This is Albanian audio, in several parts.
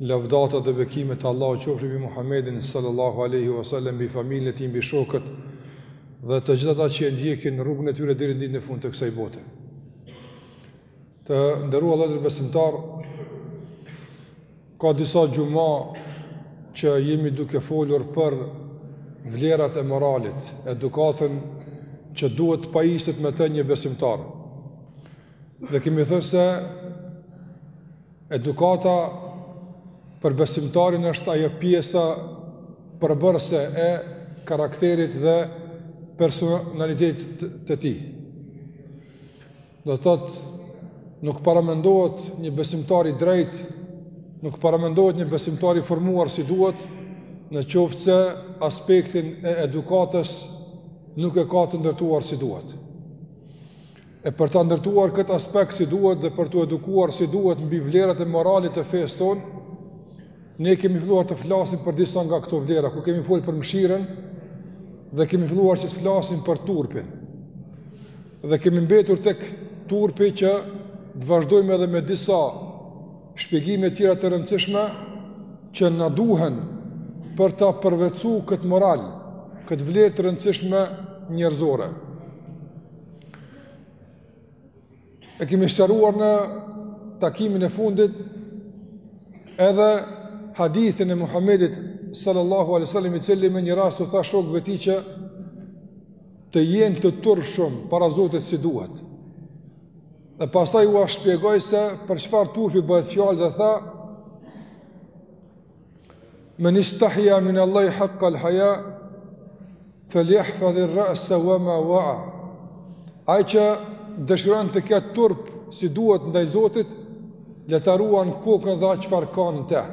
Lavdatat dhe bekimet e Allahut qofshin mbi Muhammedin sallallahu alaihi wasallam, mbi familjen e tij, mbi shokët dhe të gjithë ata që e ndjekin rrugën e tyre deri në ditën e fundit të kësaj bote. Të nderuar vëllezër besimtarë, ka disa xhuma që jemi duke folur për vlerat e moralit, edukatën që duhet të pajiset me të një besimtar. Dhe kemi thënë se Edukata për besimtarin është ajo pjesa përbërëse e karakterit dhe personalitetit të tij. Do të thotë, nuk paramendohet një besimtar i drejtë, nuk paramendohet një besimtar i formuar si duhet, në qoftë se aspektin e edukatës nuk e ka të ndërtuar si duhet. E për ta ndërtuar këtë aspekt si duhet dhe për t'u edukuar si duhet mbi vlerat e moralit të fesë tonë, ne kemi filluar të flasim për disa nga këto vlera, ku kemi folë për mëshirën dhe kemi filluar që të flasim për turpin. Dhe kemi mbetur tek turpi që të vazhdojmë edhe me disa shpjegime tjera të rëndësishme që na duhen për ta përvetësu këtë moral, këtë vlerë të rëndësishme njerëzore. E kemi sqaruar në takimin e fundit edhe hadithin e Muhammedit sallallahu alaihi wasallam i cili me një rast u tha shokëve të tij që të jenë të turpshëm para Zotit si duhet. Dhe pastaj ua shpjegoi se për çfarë turpi bëhet fjalë dhe tha Men istahja min Allahi haqqa l'haja, fel jahfadh irra'sa wa ma waa. Ai që dëshiron të ketë turp si duhet ndaj Zotit, le ta ruan kokën dhe çfarë ka në të.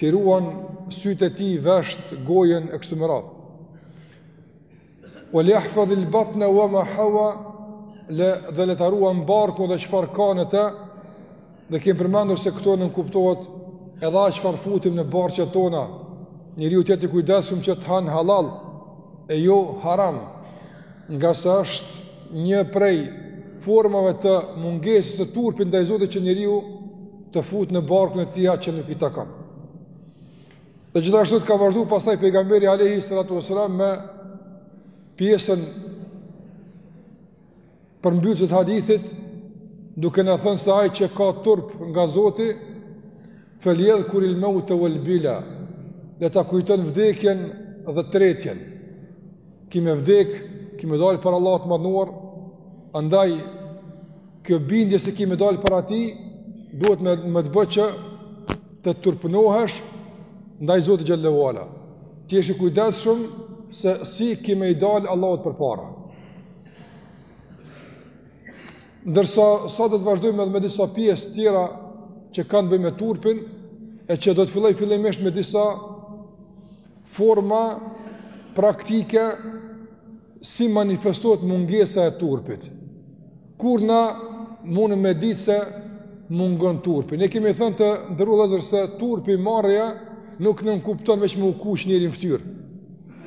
T'i ruan sytë e tij, veshët, gojën e kështu me radhë. Wal jahfadhil batna wa ma hawa le dhe le ta ruan barkun dhe çfarë ka në të dhe kemi përmendur se këtu nënkuptohet edhe a çfarë futim në barqet tona njeriu të jetë i kujdesshëm që të han halal e jo haram ngase është një prej formave të mungesës së turpit ndaj Zotit që njeriu të fut në barkun e tij atë që nuk i takon Dhe gjithashtu të ka vazhdu pastaj pejgamberi alejhi salatu wassalam me pjesën përmbyllëse të hadithit duke na thënë se ai që ka turp nga Zoti feljedhkuril meute wel bila le ta kujton vdekjen dhe tretjen kemi me vdek, kemi me dalë para Allahut të madhëruar andaj Kjo bindje se kemi dalë para tij, duhet me, me të bë që të turpnohesh ndaj Zotit xhelle ve ala. Të jesh i kujdesshëm se si kemi me i dalë Allahut përpara. Ndërsa, sot do të vazhdojmë edhe me disa pjesë tjera që kanë të bëjnë me turpin, e që do të filloj fillimisht me disa Forma praktike si manifestohet mungesa e turpit. Kur na mundemi me ditë se mungon turpi. Ne kemi thënë të nderuar vëllezër se turpi, marrja nuk nënkupton veç me u kuq njeri në ftyrë.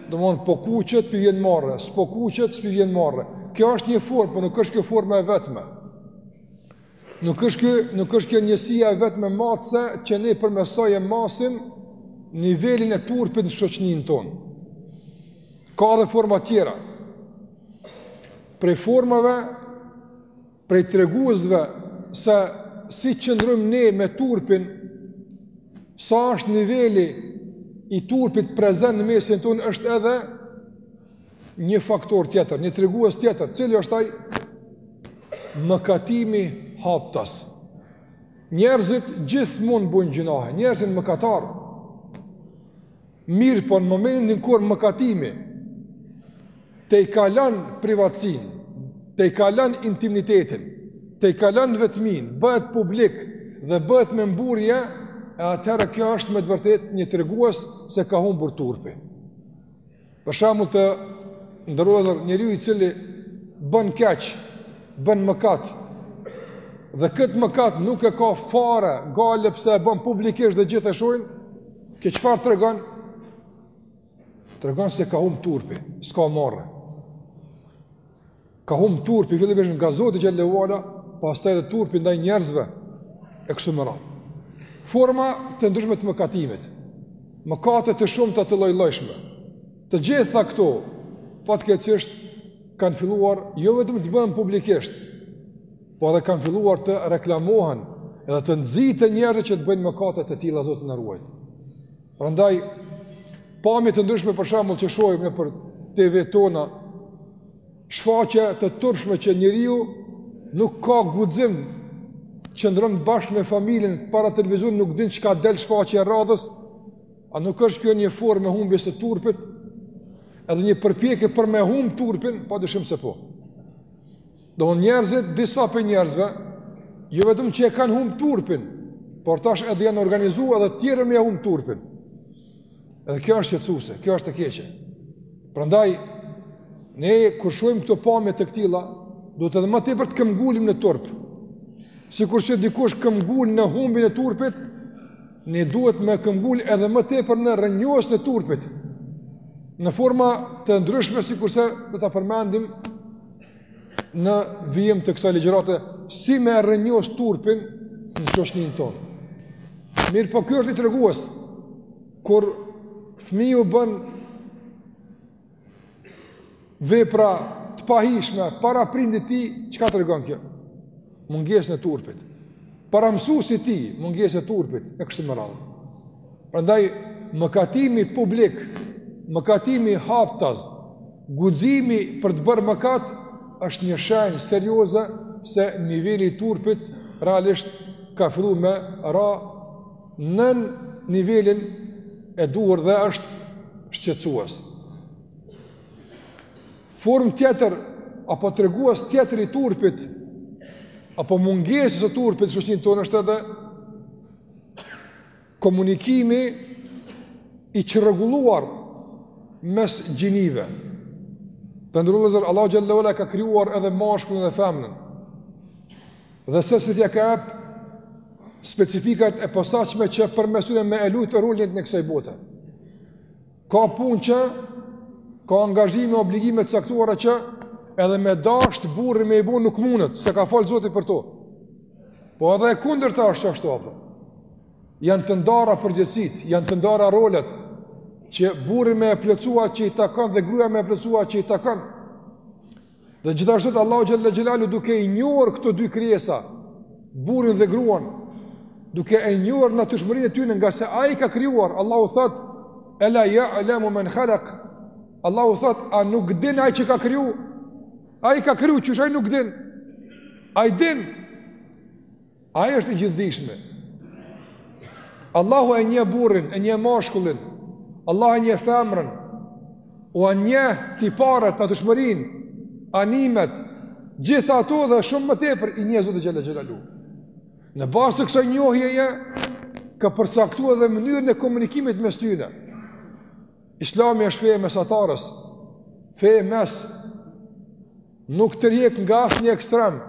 Domethënë po kuqet po i vjen marre, s'po kuqet s'po i vjen marre. Kjo është një formë, por nuk është kjo forma e vetme. Nuk është kjo, nuk është kjo njësia e vetme matëse që ne përmes saj e masim nivelin e turpit në shoqninë tonë. Ka edhe forma tjera. Prej formave, prej treguesve se si qëndrojmë ne me turpin, sa është niveli i turpit prezent në mesin tonë është edhe Një faktor tjetër, një tregues tjetër, cili është ai mëkatimi haptas. Njerëzit gjithmonë bojnë gjynahe, njerëzit mëkatarë. Mirëpo në momentin kur mëkatimi tejkalon privatësinë, tejkalon intimitetin, tejkalon vetminë, bëhet publik dhe bëhet me mburrje, e atëherë kjo është me të vërtetë një tregues se ka humbur turpi. Për shembull të nderuar njeriu i cili bën keq, bën mëkat. Dhe këtë mëkat nuk e ka fare gajle pse e bën publikisht dhe gjithë e shohin. Kjo çfarë tregon? Tregon se ka humb turpi, s'ka marre. ka humb turpi fillimisht nga Zoti xhelle ve ala, pastaj edhe turpi ndaj njerëzve e kështu me radhë. Forma të ndryshme të mëkatimit, mëkate të shumta të llojllojshme. Të gjitha këto fatkeqësisht kanë filluar jo vetëm të bëhen publikisht, po edhe kanë filluar të reklamohen edhe të nxiten njerëzit që të bëjnë mëkate të tilla Zoti na ruajt. Prandaj pamje të ndryshme për shembull që shohim nëpër TV tona, shfaqje të turpshme që njeriu nuk ka guxim qëndron bashkë me familjen para televizionit nuk din çka del shfaqja e radhës, a nuk është kjo një formë e humbjes së turpit? Edhe një përpjekje për me humb turpin, pa dyshim se po. Do njerëzit, disa prej njerëzve, jo vetëm që e kanë humb turpin, por tash edhe janë organizu edhe tjerë me e humb turpin. Edhe kjo është shqetësuse, kjo është e keqe. Prandaj, ne kur shohim këto pamje të këtilla, duhet edhe më tepër të këmbëngulim në turp. Sikurse dikush këmbëngul në humbjen e turpit, ne duhet me këmbëngul edhe më tepër në rrënjosjen e turpit. Në forma të ndryshme, sikurse do ta përmendim në vijim të kësaj ligjërate si me e rrënjos turpin në shoqninë tonë. Mirëpo ky është një tregues, kur fëmiu bën vepra të pahijshme, para prindit tij, çka tregon kjo? Mungesën e turpit. Para mësusit tij, mungesën e turpit, e kështu më radhë. Prandaj mëkatimi publik, mëkatimi haptaz, guximi për të bërë mëkat është një shenjë serioze se niveli i turpit realisht ka filluar me ra nën nivelin e duhur dhe është shqetësues. Formë tjetër apo tregues tjetër i turpit apo mungesës së turpit në shoqërinë tonë është edhe Komunikimi i çrregulluar mes gjinive. Të nderuar vëllezër, Allahu xhele xhelaluhu e ka krijuar edhe mashkullin dhe femrën. Dhe secilit ia ka jep specifikat e posaçme që përmes tyre me e lujt rolin e tij në kësaj bote. Ka punë që ka angazhime, obligime të caktuara që edhe me dasht burri me i bo nuk mundet, se ka falë Zoti për to. Po edhe e kundërta është ashtu, apo. Janë të ndara përgjegjësitë, janë të ndara rolet, që burri me e plotësu atë që i takon dhe gruja me e plotësu atë që i takon. Dhe gjithashtu Allahu xhele xhelaluhu duke i njohur këto dy krijesa, burrin dhe gruan, duke e njohur natyrshmërinë e tyne, ngase ai i ka krijuar, Allahu thotë, ela ja'lemu men khalak, Allahu thotë, a nuk din ai që ka kriju, ai ka kriju, qysh ai nuk din, ai din, Ai është i gjithëdijshmi. Allahu e njeh burrin, e njeh mashkullin, Allahu e njeh femrën, ua njeh tiparet, natyrshmërinë, animet, gjitha ato dhe shumë më tepër i njeh Zoti xhele xhelaluhu. Në bazë të kësaj njohjeje ka përcaktu edhe mënyrën e komunikimit mes tyne. Islami është fe e mesatares, fe e mesme, nuk tërhjek nga asnjë ekstrem,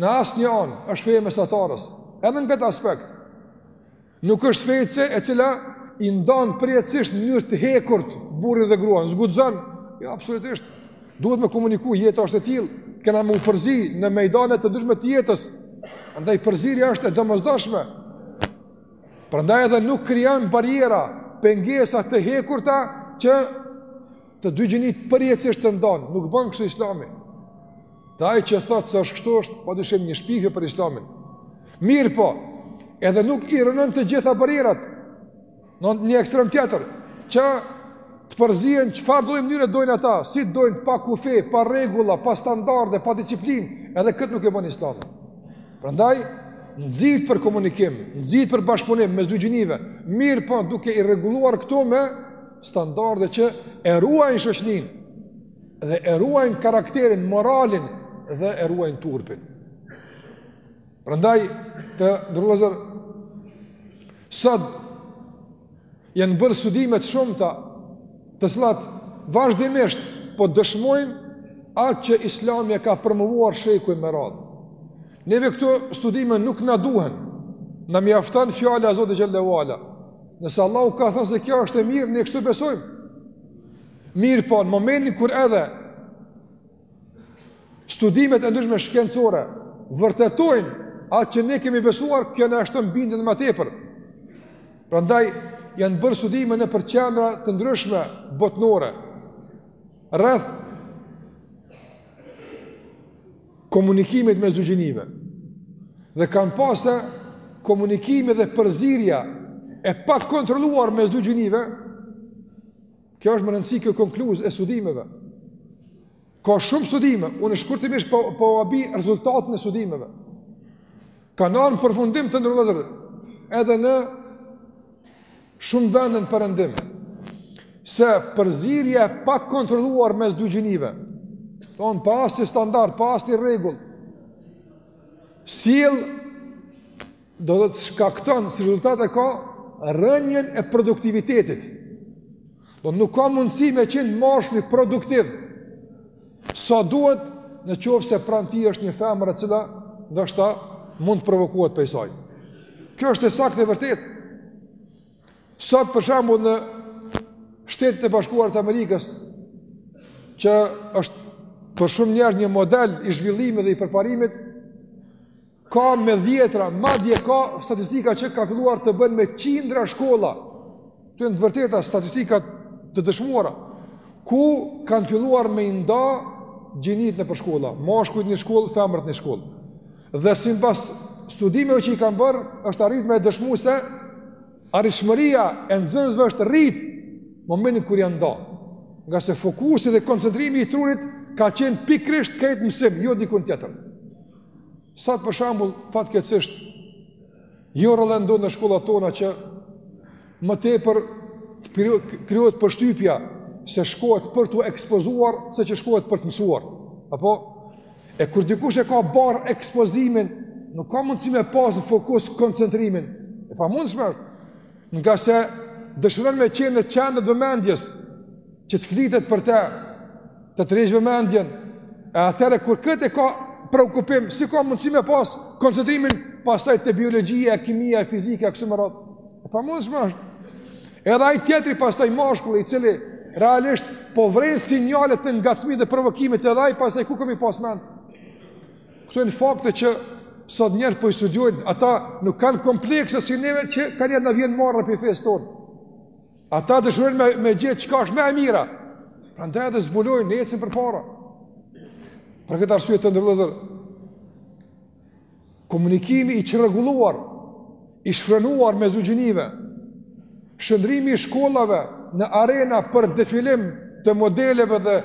Në asnjë anë, është fe e mesatares, edhe në këtë aspekt. Nuk është fe e cila i ndon përjetësisht në mënyrë të hekurt burrin dhe gruan, s'guxon, jo, absolutisht, duhet me komuniku, jeta është e tilë, kena m'u përzi në mejdane të ndryshme të jetës, andaj përzirja është e domosdoshme, prandaj edhe nuk krijon barriera, pengesa të hekurta që të dy gjinitë përjetësisht t'i ndon, nuk bën kështu islami, Dhe ai që thotë se është kështu është padyshim një shpifje për Islamin. Mirëpo, edhe nuk i rrënon të gjitha barrierat. Në një ekstrem tjetër, që të përzihen çfarëdo mënyre dojnë ata, si dojnë pa kufi, pa rregulla, pa standarde, pa disciplinë, edhe këtë nuk e bën Islami. Prandaj nxit për komunikim, nxit për bashkëpunim mes dy gjinive. Mirëpo, duke i rregulluar këto me standarde që e ruajnë shoqninë. dhe e ruajnë karakterin, moralin dhe e ruajnë turpin. Prandaj të dashur vëllezër sot janë bërë studime të shumta, të cilat vazhdimisht po dëshmojnë atë që Islami e ka promovuar shekuj me radhë. Neve këto studime nuk na duhen. Na mjafton fjala e Zotit xhelle ue ala. Nëse Allahu ka thënë se kjo është e mirë, ne kështu besojmë. Mirëpo, në momentin kur edhe studimet e ndryshme shkencore vërtetojnë atë që ne kemi besuar, kjo na shton bindjen ma tepër. Prandaj janë bërë studime nëpër qendra të ndryshme botërore rreth komunikimit mes dy gjinive dhe kanë pa se komunikimi dhe përzirja e pakontrolluar mes dy gjinive Kjo është me rëndësi kjo konkluzë e studimeve. Ka shumë studime, unë shkurtimisht po, po ua bi rezultatin e studimeve. Kanë ardhë në përfundim të dashur vëllezër, edhe në shumë vende në perëndim, se përzirja e pakontrolluar mes dy gjinive, thonë pa asnjë standard, pa asnjë rregull, sjell do të thotë shkakton si rezultat e ka rënien e produktivitetit. Do nuk ka mundësi me qenë mashkulli produktiv sa duhet në qoftë se pranë tij është një femër e cila ndoshta mund të provokohet prej saj. Kjo është e saktë, e vërtetë. Sot për shembull në Shtetet e Bashkuara të Amerikës që është për shumë njerëz një model i zhvillimit dhe i përparimit Ka me dhjetra, madje ka statistika që ka filluar të bën me qindra shkolla. Këto janë të vërteta statistika të dëshmuara ku kanë filluar me nda gjinitë nëpër shkolla, mashkujt ni shkollë, femrat ni shkollë. Dhe simbas studimeve që i kanë bërë, është arrit me dëshmu se arritshmëria e nxënësve është rrit momentin kur janë nda. Ngase fokusi dhe koncentrimi i trurit ka qenë pikërisht krejt mësim, jo dikun tjetër. Sot për shembull fatkeqësisht jo rrallë ndodh në shkollat tona që më tepër të krijohet përshtypja se shkohet për t'u ekspozuar se që shkohet për të mësuar. Apo e kur dikush e ka barrë ekspozimin, nuk ka mundësi me pas në fokus koncentrimin. E pamundshme. Ngase dëshiron me qenë në qendër të vëmendjes, që të flitet për të, të tërheq vëmendjen, e atëherë kur këtë e ka preokupim, si ka mundësi me pas koncentrimin, pastaj te biologjia, kimia, fizika, kështu me radhë. E pamundshme është. Edhe ai tjetri pastaj mashkulli, i cili realisht po vren sinjale të ngacmimit dhe provokimit edhe ai, pastaj ku ka me i pas mendtë? Këto janë fakte që sot njerëzit po i studiojnë, ata nuk kanë komplekse si neve që ka nisë na vjen marre prej fesë tonë. Ata dëshirojnë me gjet çka është ma e mira. Prandaj edhe zbulojnë, dhe ecin përpara. Për këtë arsye të nderuar vëllezër, komunikimi i ç i shfrenuar mes dy gjinive, shndërrimi i shkollave në arena për defilim të modeleve dhe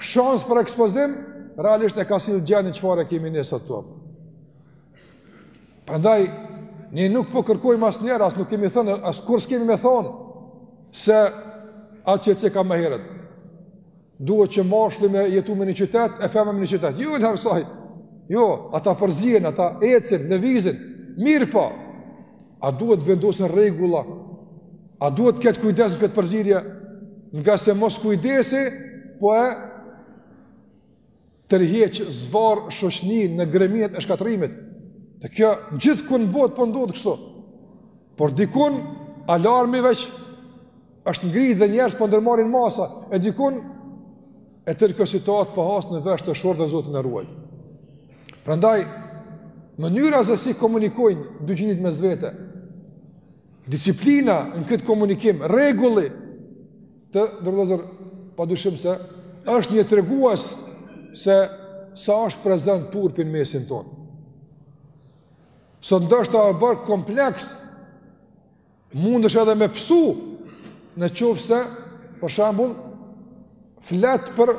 shans për ekspozim, realisht e ka sjellë gjendjen çfarë e kemi ne sot. Prandaj, ne nuk po kërkojmë asnjëherë, as nuk kemi thënë, as kurrë s'kemi me thënë, se atë që që ka më herët. Duhet që mashkulli me jetu në një qytet, e femra në një qytet. Jo, larg saj. Jo, ata përzihen, ata ecin, lëvizin. Mirëpo, A duhet vendosen rregulla? A duhet të ketë kujdes në këtë përzierje? Ngase moskujdesi, po e Tërheq zvarrë shoqninë në greminat e shkatërrimit. Dhe kjo gjithkund në botë po ndodh kështu. Por dikun alarmi veç është ngrit dhe njerëz po ndërmarrin masa, e dikun e tërë kjo situatë po has në vesh të shurdhër dhe Zoti na ruajt. Prandaj, mënyra se si komunikojnë dy gjinitë mes vete, Disiplina në këtë komunikim, rregulli të nderuar vëllezër pa dyshim se është një tregues se sa është prezent turpi në mesin tonë. Sot ndoshta është bërë kompleks mundesh edhe me pësu në qoftë se, për shembull, flet për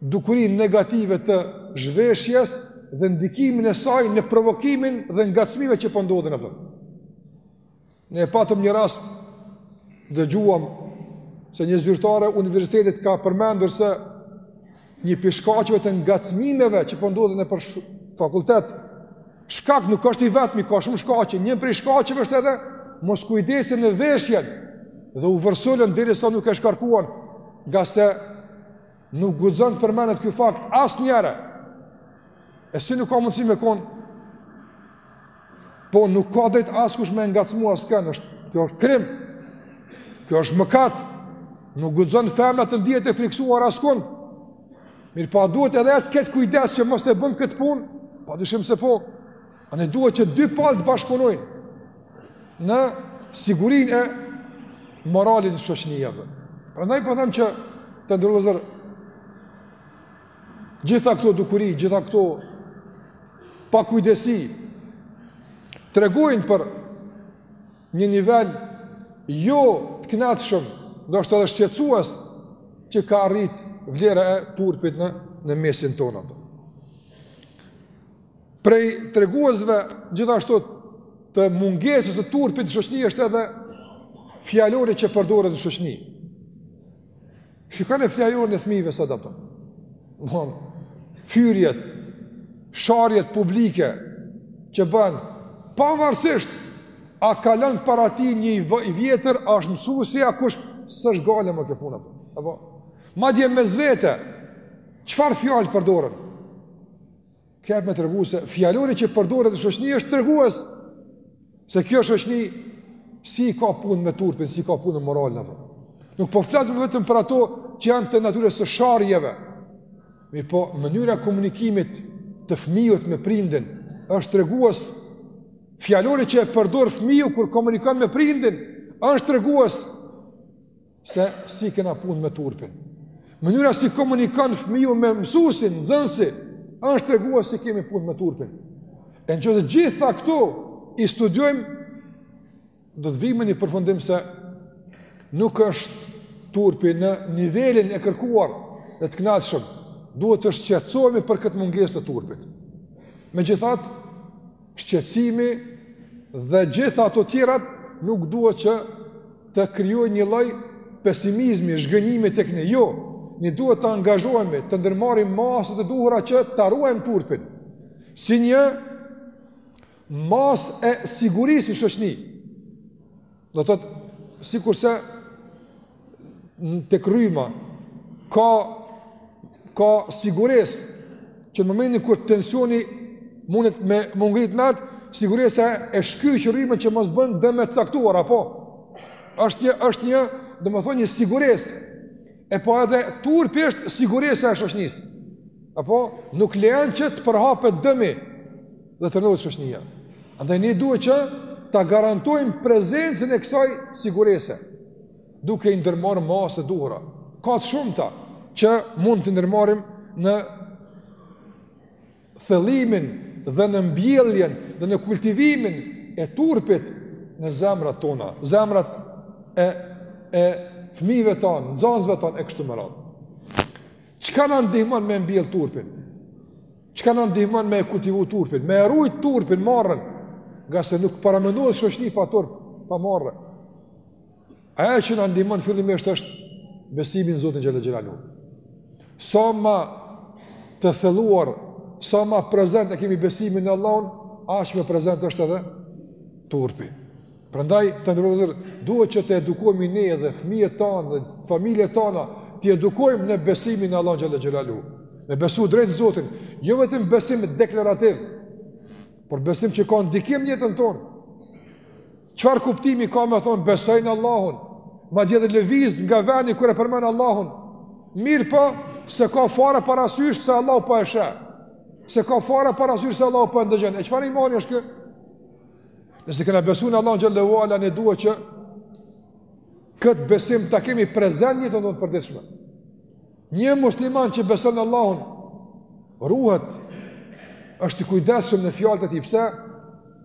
dukurinë negative të zhveshjes dhe ndikimin e saj në provokimin dhe ngacmimet që po ndodhin apo. Ne patëm një rast dëgjuam se një zyrtare universitetit ka përmendur se një prej shkaqeve të ngacmimeve që po ndodhin nëpër fakultete, shkak nuk është i vetmi, ka shumë shkaqe, një prej shkaqeve është edhe moskujdesi në veshjen dhe u vërsulën derisa nuk e shkarkuan, ngase Nuk guxon të përmendet ky fakt asnjëherë. E si nuk ka mundësi me kon? Po nuk ka drejtë askush me ngacmu askënd, kjo është krim. Kjo është mëkat. Nuk guxon femra të ndihet e frikësuar askund. Mirëpo duhet edhe ajo të ketë kujdes që mos ta bën këtë punë? Pa dyshim se po. Andaj duhet që dy palë të bashkëpunojnë në sigurinë e moralin e shoqnisë. Prandaj po them që, të nderuar vëllezër, gjitha këto dukuri, gjitha këto pakujdesi tregojnë për një nivel jo të kënaqshëm, ndoshta edhe shqetësues që ka arrit vlera e turpit në, në mesin tonë. Prej treguesve gjithashtu të mungesës së turpit në shoqni është edhe fjalori që përdoret në shoqni. Shikoni fjalorin e fëmijëve sot apo. Domethënë fyrjet, sharjet publike që bëhen pavarësisht a kalon para tij një i vjetër, a është mësuesi a kush s'është gajle më kjo punë. Apo madje mes vete çfarë fjalë përdoren? Kjo është me tregu se, fjalori që përdoret në shoqni është tregues se kjo shoqni si i ka punët me turpin, si i ka punët me moralin apo. Nuk po flasim vetëm për ato që janë të natyrës së sharjeve. Mirëpo mënyra e komunikimit të fëmijut me prindin është tregues fjalori që e përdor fëmiju kur komunikon me prindin është tregues se si i kena punët me turpin. Mënyra si komunikon fëmiju me mësusin, nxënësi, është tregues si i kemi punët me turpin. E në qoftë se gjitha këto i studiojmë, do të vijmë në përfundim se nuk është turpi në nivelin e kërkuar dhe të kënaqshëm, duhet të shqetësohemi për këtë mungesë të turpit. Megjithatë, shqetësimi dhe gjitha ato tjerat nuk duhet që të krijojnë një lloj pesimizmi, zhgënjimi tek ne. Jo, ne duhet të angazhohemi, të ndërmarrim masat e duhura që ta ruajmë turpin. Si një masë e sigurisë në shoqni. Do të thotë, sikurse tek rryma, ka, ka siguresë që në momentin kur tensioni mundet me u ngrit, n'atë, siguresa e shkyç rrymën që mos bën dëme t'caktuar, apo? është një, është një, domethonë një siguresë, e po edhe turpi është siguresa e shoqnisë, apo? Nuk lejon që të përhapet dëmi, dhe të rrënohet shoqnia. Andaj ne duhet që ta garantojmë prezencën e kësaj sigurese, duke i ndërmarrë masat e duhura. Ka të shumta që mund t'i ndërmarrim në thellimin dhe në mbjelljen dhe në kultivimin e turpit në zemrat tona, zemrat e, e fmijve tanë, nxansve tanë, e kështu me radhë. Çka na ndihmon me mbjell turpin? Çka na ndihmon me e kultivu turpin, me e rujt turpin marren, ngase nuk paramendohet shoqni pa turp, pa marre. Ajo që na ndihmon fillimisht është besimi n'Zotin xhel-le xhelaluhu. Sa ma të thelluar, sa ma prezent e kemi besimin në Allahun, aq më prezent është edhe turpi. Prandaj të nderuar, duhet që t'i edukojmë ne edhe fëmijët tanë dhe familjet tona, t'i edukojmë në besimin në Allahun xhel-le xhelaluhu. Me besu drejt Zotin, jo vetëm besim deklarativ, por besim që ka ndikim në jetën tonë. Çfarë kuptimi ka me thënë besoj në Allahun? Madje edhe lëviz nga veni kur e përmend Allahun. Mirëpo, s'e ka fare parasysh se Allahu po e sheh, s'e ka fare parasysh se Allahu po e ndëgjon, e çfarë imani është ky? Nëse kena besu në Allahun xhel-le ue ala, ne duhet që këtë besim ta kemi prezent n'jetën tonë të përditshme. Një musliman që beson në Allahun, ruhet, është i kujdeshëm në fjalët e tij, pse,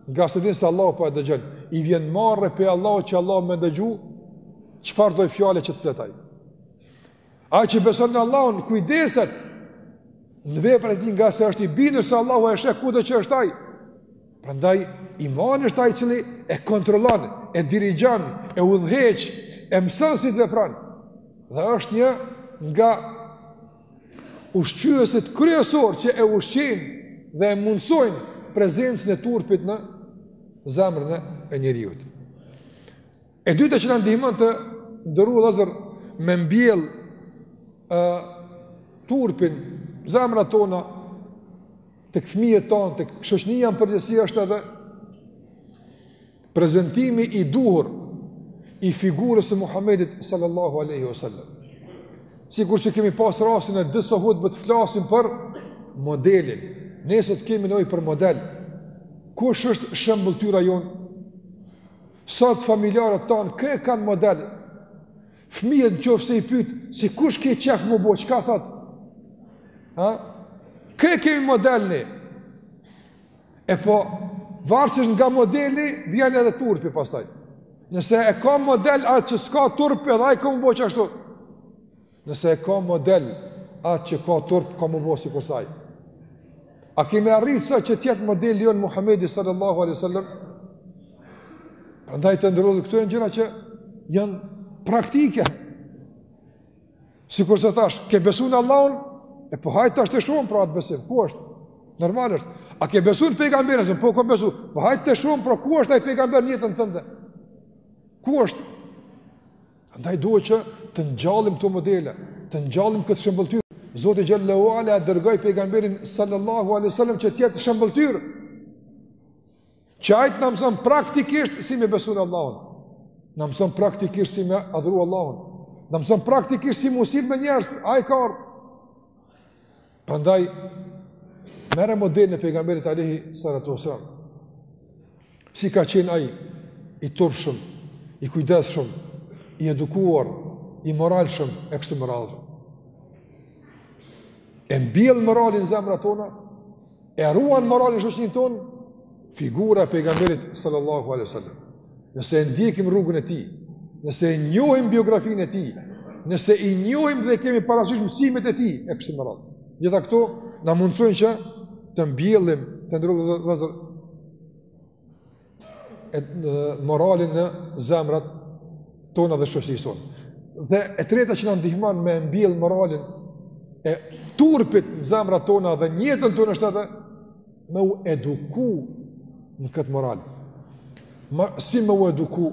ngase e din se Allahu po e dëgjon, i vjen marre prej Allahut që Allahu me dëgju, çfarëdo fjale që flet ai. Ai që beson në Allahun kujdeset në veprat e tij ngase është i bindur se Allahu e sheh kudo që është ai. Prandaj imani është ai i cili e kontrollon, e dirigjon, e udhëheq, e mëson si të veprojë. Dhe është një nga ushqyesit kryesorë që e ushqejnë dhe e mundësojnë prezencën e turpit në zemrën e njeriut. E dyta që na ndihmon të nderuar vllazër me mbjellë turpin n'zemrat tona tek fëmijët tanë, tek shoqënia në përgjithësi është edhe prezantimi i duhur i figurës së Muhamedit sallallahu alaihi wasallam. Sikur që kemi pas rastin në disa hutbe të flasim për modelin. Ne sot kemi nevojë për model, kush është shëmbëlltyra jonë? Sot familjarët tanë kë e kanë model Fëmijët në qofë se i pytë Si kush ke qef me u bo, çka thot ha? Kë e kemi model ne E po Varësisht nga modeli Vjen edhe turpi pastaj Nëse e ka model atë që s'ka turp Edhe ai ka me u bo që ashtu Nëse e ka model, atë që ka turp, ka me u bo si kësaj. A kemi arritë sa që të jetë modeli jonë Muhammedi sallallahu alaihi wasallam? Prandaj të nderuar, këto janë gjëra që janë praktike. Sikurse thash, ke besu në Allahun, e po hajt tash të shohim pra atë besim, ku është? Normal është. A ke besu në pejgamber, po kom besu, po hajt të shohim pra ku është ai pejgamber në jetën tënde? Ku është? Andaj duhet që të ngjallim këto modele, të ngjallim këtë shëmbëlltyrë. Zoti xhel-le ue ala e dërgoi pejgamberin sallallahu alaihi wasallam që të jetë shëmbëlltyrë. Që ai të na mëson praktikisht si me besu në Allahun. Na mëson praktikisht si me adhuru Allahun. Na mëson praktikisht si me u sjell me njerëz, ai ka ardhur. Prandaj merre model e pejgamberit alayhi salatu wasallam. Si ka qenë ai i turpshëm, i kujdesshëm, i edukuar, i moralshëm e kështu me radhë. E mbjell moralin në zemrat tona, e ruan moralin në shoqërinë tonë figura e pejgamberit sallallahu alaihi wasallam. nëse e ndjekim rrugën e tij, nëse e njohim biografinë e tij, nëse i njohim dhe kemi parasysh mësimet e tij, e kështu me radhë. Gjitha këto na mundësojnë që të mbjellim të nderuar vëllezër moralin në zemrat tona dhe shoqërisë tonë. Dhe e treta që na ndihmon me mbjell moralin e turpit në zemrat tona dhe në jetën tonë është edhe me u eduku në këtë moral. Ma, si me u eduku,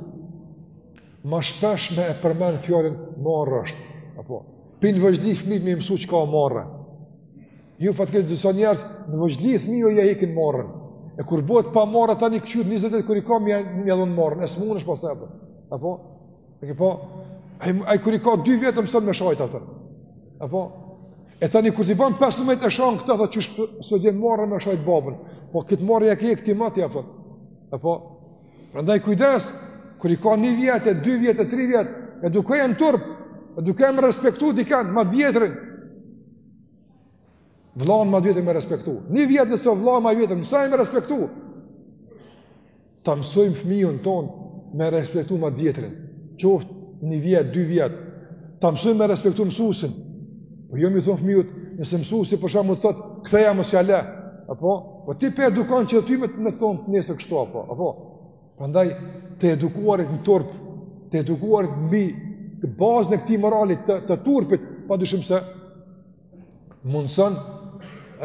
ma shpesh me e përmen fjalën marre është. Apo, pi në vogjli fëmijët me i mësu çka marre. Jo fatkeqësisht disa njerëz, në vogjli fëmijës ja hekin marrën. E kur bëhet pa marre, tani këqyr, njëzet vjet kur i ka, me ja dhon marrën, e s'mundesh pastaj. Apo, E ke po, ai kur i ka dy vjet e mëson me sha tatën. E po, e tani kur t'i bon 15 e shan këta, thotë çu, s'të vjen marre me sha babën. Po, këtë marre ja ke hek ti moti, apo. E po, prandaj kujdes, kur i ka një vjet, dy vjet, tri vjet, edukoje në turp, edukoje me respektu dikand, ma të vjetërin. Vllanë ma t'vjetër me respektu. Një vjetë nëse vllanë ma t'vjetër, mësoje me respektu. Ta mësojmë fëmijën tonë me respektu ma t'vjetrin. Qoftë një vjetë, dy vjetë. Ta mësojmë me respektu mësusin. Po jo me i thonë fëmijës, nëse mësusi për shembull të thotë, ktheja mos ja le. Apo? Po ti pe edukon që ty me të thonë nesër kështu, apo? Apo? Prandaj të edukuarit në turp, të edukuarit mbi bazën e këtij morali të, të turpit, padyshim se mundëson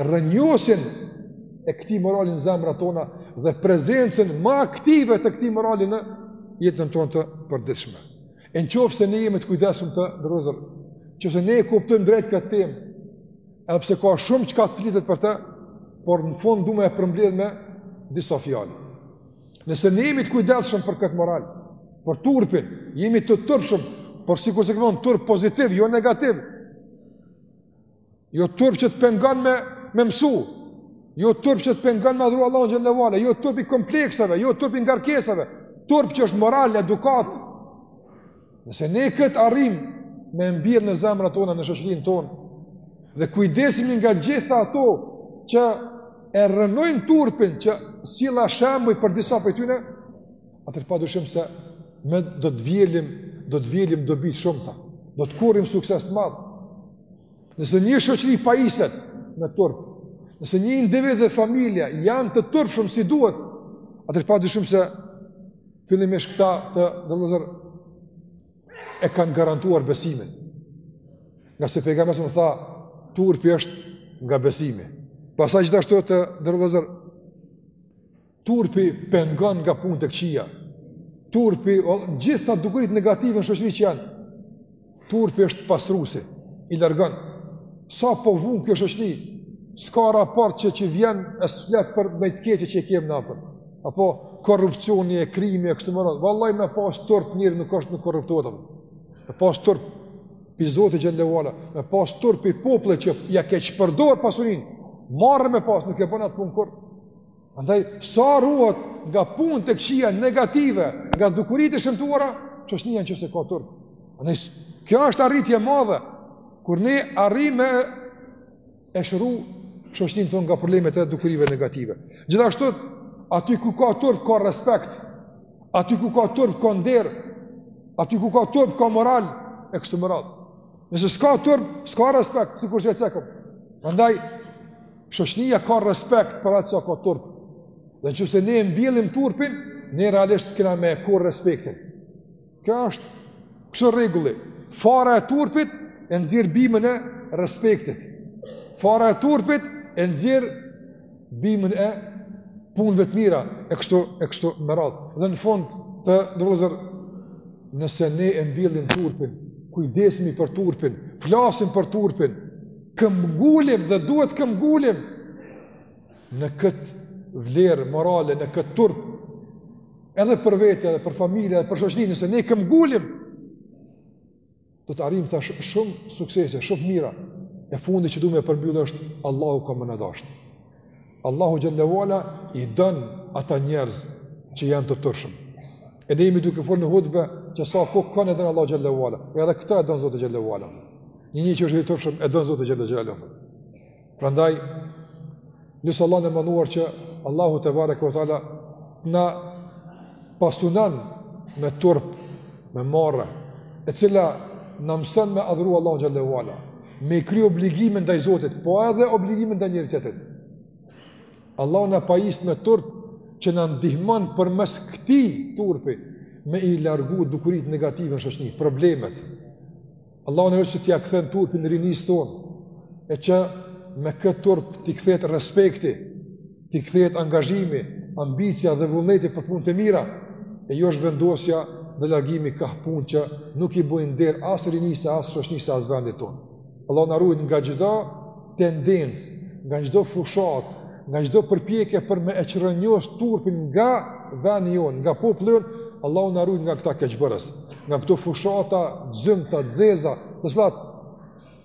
rënjosin e këtij morali në zemrat tona dhe prezencën ma aktive të këtij morali në jetën tonë të përditshme. E në qoftë se ne jemi të kujdesshëm të nderuar vllezër, qoftë se ne e kuptojmë drejt këtë temë, edhe pse ka shumë çka të flitet për te, por në fund du me e përmbledh me disa fjalë. Nëse ne jemi të kujdesshëm për këtë moral, për turpin, jemi të turpshëm, por sikur se kem thonë turp pozitiv, jo negativ, Jo turp që të pengon me mësu. Jo turp që të pengon me adhuru Allahun xhallahu ala, jo turp i komplekseve, jo turp i ngarkesave. Turp që është moral, edukatë. Nëse ne kët arrim me e mbjell në zemrat tona, në shoqërinë tonë dhe kujdesemi nga gjitha ato që e rrënojnë turpin që solla shembuj për disa prej tyre, atëherë pa dyshim se ne do të vjelim, do të vjelim dobi të shumta, do të korrim sukses të madh. Nëse një shoqëri pajiset me turp, nëse një individ dhe familja janë të turpshëm si duhet, atëherë pa dyshim se fillimisht këta të nderuar vllezër e kanë garantuar besimin. Ngase pejgamberi a.s. tha, turpi është nga besimi. Pastaj gjithashtu të nderuar vllezër Turpi pengon nga punët e këqija. Turpi, o, gjitha dukuritë negative në shoqëri që janë. Turpi është pastrusi, i largon. Sa po vun kjo shoqëri, s'ka raport që që vjen e s'fletë për me të keqe që i kemë në apër. Apo korrupsioni e krimi e kështu me radhë. Vallahi me pas turp njeri nuk ish korruptu atëherë. Me pas turp pi Zotit xhele ve ala, me pas turp pi popullit që ja keqpërdor pasurinë, marrë me pas, nuk e bën atë punë kurrë. Andaj, sa ruhet nga punët e këqija negative, nga dukuritë e shëmtuara shoqnia jonë nëse ka turp. Andaj, kjo është arritje madhe, kur ne arrijmë me e shëru shoqërinë tonë nga problemet e dukurive negative. Gjithashtu, aty ku ka turp ka respekt, aty ku ka turp ka nder, aty ku ka turp ka moral e kështu me radhë. Nëse s'ka turp, s'ka respekt, sikur që e cekëm. Prandaj Shoqnia ka respekt për atë që ka turp. Dhe në qoftë se ne e mbjellim turpin, ne realisht kena me korr respektin. Kjo është kështu rregulli. Fara e turpit e nxjerr bimën e respektit. Fara e turpit e nxjerr bimën e punëve të mira, e kështu, e kështu me radhë. Dhe në fund të nderuar vëllezër, nëse ne e mbjellim turpin, kujdesemi për turpin, flasim për turpin, këmbëngulim dhe duhet këmbëngulim në këtë vlerë morale, në këtë turp, edhe për vete, edhe për familje, edhe për shoqni, nëse ne këmbëngulim, do të arrijmë, thashë, shumë suksese, shumë mira, e fundit që du me e përmbyllë është, Allahu ka me na dashtë. Allahu xhele ue ala i don ata njerëz që janë të turpshëm. E ne jemi duke folur në hutbe që sa kohë kan e do Allahu xhele ue ala. Edhe këta e don Zoti xhele ue ala. Një një që është i turpshëm e don Zoti xhele ue ala. Prandaj lusim Allahun e madhëruar që Allahu tebareke ue teala na pasunon me turp, me marre, e cila na mëson me adhuru Allahun xhele ue ala. me i kry obligime ndaj Zotit, po edhe obligime ndaj njëri tjetrit. Allahu na pajis me turp që na ndihmon përmes këtij turpi me i largu dukuritë negative në shoqni, problemet. Allah në është që t'ia kthen turpin rinisë tonë, e që me këtë turp t'i kthehet respekti, t'i kthehet angazhimi, ambicia dhe vullneti për punë të mira, e jo zhvendosja dhe largimi kah punë që nuk i bojnë nder as rinisë, as shoqnisë, as vendit tonë. Allahu na rujt nga çdo tendencë, nga çdo fushatë, nga çdo përpjekje për me e çrrënjos turpin nga vendi jonë, nga populli jonë, Allahu na rujt nga këta keqbërës, nga këto fushata të zymta, të zeza, të cilat,